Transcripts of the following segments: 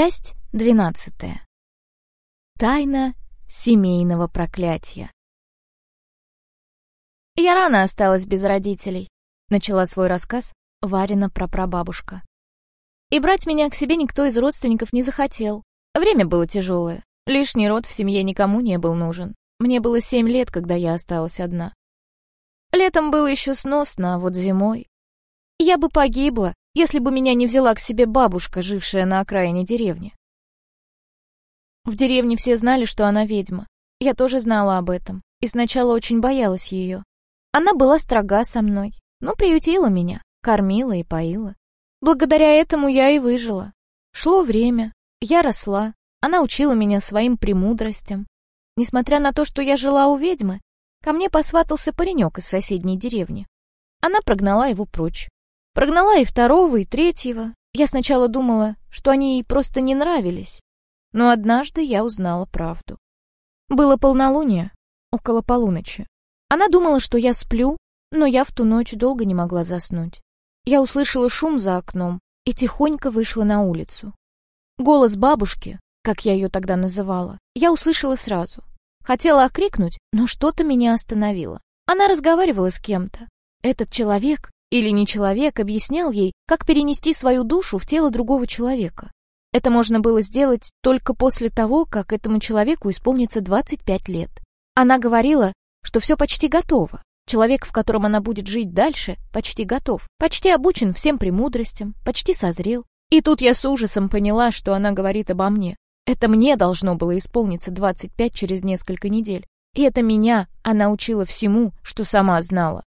Часть двенадцатая. Тайна семейного проклятия. «Я рано осталась без родителей», — начала свой рассказ Варина прапрабабушка. «И брать меня к себе никто из родственников не захотел. Время было тяжелое. Лишний род в семье никому не был нужен. Мне было семь лет, когда я осталась одна. Летом было еще сносно, а вот зимой... Я бы погибла, если бы меня не взяла к себе бабушка, жившая на окраине деревни. В деревне все знали, что она ведьма. Я тоже знала об этом, и сначала очень боялась ее. Она была строга со мной, но приютила меня, кормила и поила. Благодаря этому я и выжила. Шло время, я росла, она учила меня своим премудростям. Несмотря на то, что я жила у ведьмы, ко мне посватался паренек из соседней деревни. Она прогнала его прочь. Прогнала и второго, и третьего. Я сначала думала, что они ей просто не нравились. Но однажды я узнала правду. Было полнолуние, около полуночи. Она думала, что я сплю, но я в ту ночь долго не могла заснуть. Я услышала шум за окном и тихонько вышла на улицу. Голос бабушки, как я ее тогда называла, я услышала сразу. Хотела окрикнуть, но что-то меня остановило. Она разговаривала с кем-то. Этот человек или не человек объяснял ей, как перенести свою душу в тело другого человека. Это можно было сделать только после того, как этому человеку исполнится 25 лет. Она говорила, что все почти готово. Человек, в котором она будет жить дальше, почти готов, почти обучен всем премудростям, почти созрел. И тут я с ужасом поняла, что она говорит обо мне. Это мне должно было исполниться 25 через несколько недель. И это меня она учила всему, что сама знала.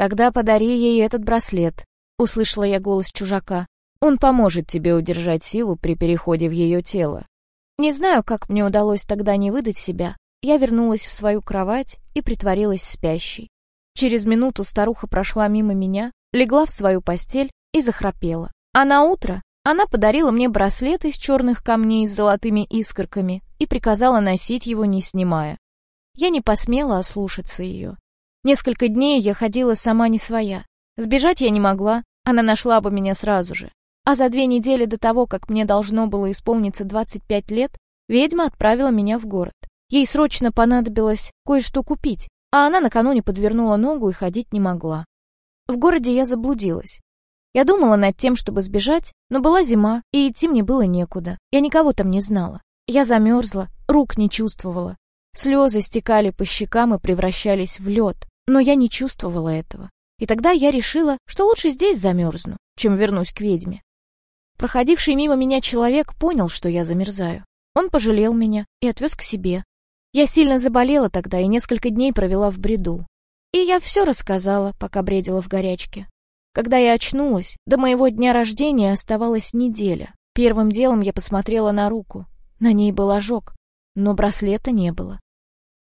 «Тогда подари ей этот браслет», — услышала я голос чужака. «Он поможет тебе удержать силу при переходе в ее тело». Не знаю, как мне удалось тогда не выдать себя. Я вернулась в свою кровать и притворилась спящей. Через минуту старуха прошла мимо меня, легла в свою постель и захрапела. А на утро она подарила мне браслет из черных камней с золотыми искорками и приказала носить его, не снимая. Я не посмела ослушаться ее. Несколько дней я ходила сама не своя. Сбежать я не могла, она нашла бы меня сразу же. А за две недели до того, как мне должно было исполниться 25 лет, ведьма отправила меня в город. Ей срочно понадобилось кое-что купить, а она накануне подвернула ногу и ходить не могла. В городе я заблудилась. Я думала над тем, чтобы сбежать, но была зима, и идти мне было некуда. Я никого там не знала. Я замерзла, рук не чувствовала. Слезы стекали по щекам и превращались в лед но я не чувствовала этого. И тогда я решила, что лучше здесь замерзну, чем вернусь к ведьме. Проходивший мимо меня человек понял, что я замерзаю. Он пожалел меня и отвез к себе. Я сильно заболела тогда и несколько дней провела в бреду. И я все рассказала, пока бредила в горячке. Когда я очнулась, до моего дня рождения оставалась неделя. Первым делом я посмотрела на руку. На ней был ожог, но браслета не было.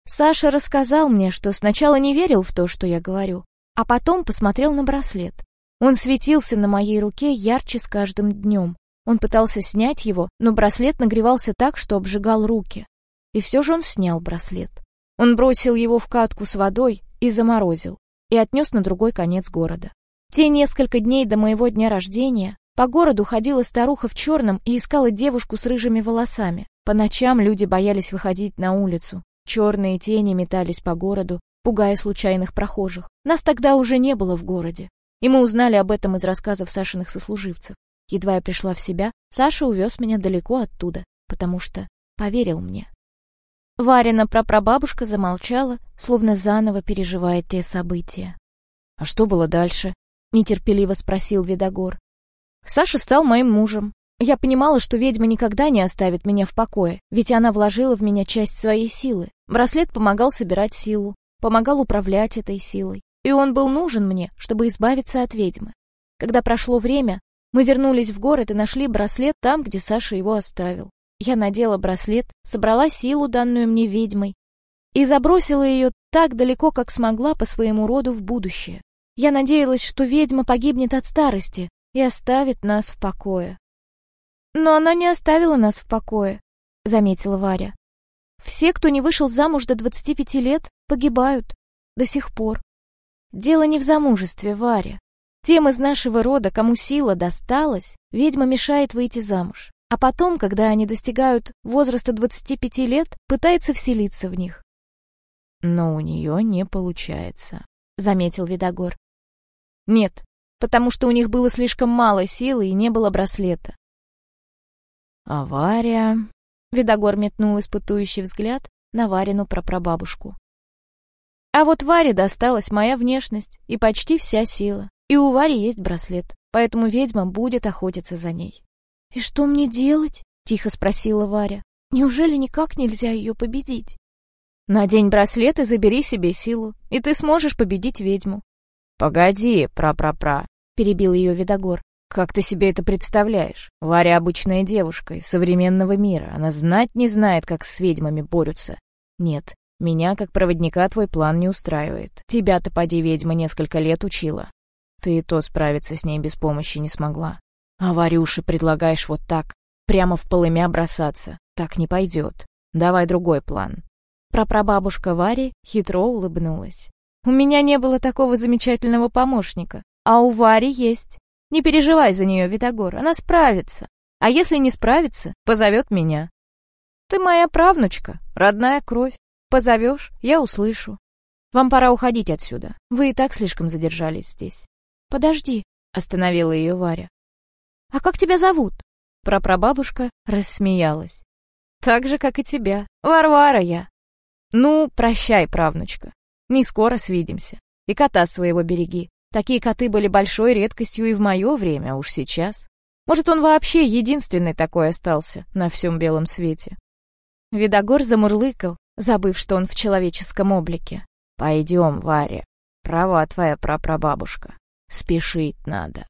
Саша рассказал мне, что сначала не верил в то, что я говорю, а потом посмотрел на браслет. Он светился на моей руке ярче с каждым днем. Он пытался снять его, но браслет нагревался так, что обжигал руки. И все же он снял браслет. Он бросил его в катку с водой и заморозил, и отнес на другой конец города. Те несколько дней до моего дня рождения по городу ходила старуха в черном и искала девушку с рыжими волосами. По ночам люди боялись выходить на улицу. Черные тени метались по городу, пугая случайных прохожих. Нас тогда уже не было в городе, и мы узнали об этом из рассказов Сашиных сослуживцев. Едва я пришла в себя, Саша увез меня далеко оттуда, потому что поверил мне. Варина прапрабабушка замолчала, словно заново переживая те события. «А что было дальше?» — нетерпеливо спросил Видогор. «Саша стал моим мужем. Я понимала, что ведьма никогда не оставит меня в покое, ведь она вложила в меня часть своей силы. Браслет помогал собирать силу, помогал управлять этой силой. И он был нужен мне, чтобы избавиться от ведьмы. Когда прошло время, мы вернулись в город и нашли браслет там, где Саша его оставил. Я надела браслет, собрала силу, данную мне ведьмой, и забросила ее так далеко, как смогла по своему роду в будущее. Я надеялась, что ведьма погибнет от старости и оставит нас в покое. «Но она не оставила нас в покое», — заметила Варя. «Все, кто не вышел замуж до 25 лет, погибают. До сих пор. Дело не в замужестве, Варя. Тем из нашего рода, кому сила досталась, ведьма мешает выйти замуж. а потом, когда они достигают возраста 25 лет, пытается вселиться в них. «Но у нее не получается», — заметил Видогор. «Нет, потому что у них было слишком мало силы и не было браслета». «Авария...» — Видогор метнул испытующий взгляд на Варину прапрабабушку. «А вот Варе досталась моя внешность и почти вся сила. И у Вари есть браслет, поэтому ведьма будет охотиться за ней». «И что мне делать?» — тихо спросила Варя. «Неужели никак нельзя ее победить?» «Надень браслет и забери себе силу, и ты сможешь победить ведьму». «Погоди, пра-пра-пра», — перебил ее Видогор. «Как ты себе это представляешь? Варя обычная девушка из современного мира. Она знать не знает, как с ведьмами борются. Нет, меня, как проводника, твой план не устраивает. Тебя-то, поди, ведьма несколько лет учила. Ты и то справиться с ней без помощи не смогла. А Варюше предлагаешь вот так, прямо в полымя бросаться. Так не пойдет. Давай другой план. Прапрабабушка Вари хитро улыбнулась. «У меня не было такого замечательного помощника, а у Вари есть. Не переживай за нее, Витогор, она справится. А если не справится, позовет меня. Ты моя правнучка, родная кровь. Позовешь, я услышу. Вам пора уходить отсюда. Вы и так слишком задержались здесь. Подожди, остановила ее Варя. «А как тебя зовут?» Прапрабабушка рассмеялась. «Так же, как и тебя. Варвара я». «Ну, прощай, правнучка. Не скоро свидимся. И кота своего береги. Такие коты были большой редкостью и в мое время, уж сейчас. Может, он вообще единственный такой остался на всем белом свете». Видогор замурлыкал, забыв, что он в человеческом облике. «Пойдем, Варя. Права твоя прапрабабушка. Спешить надо».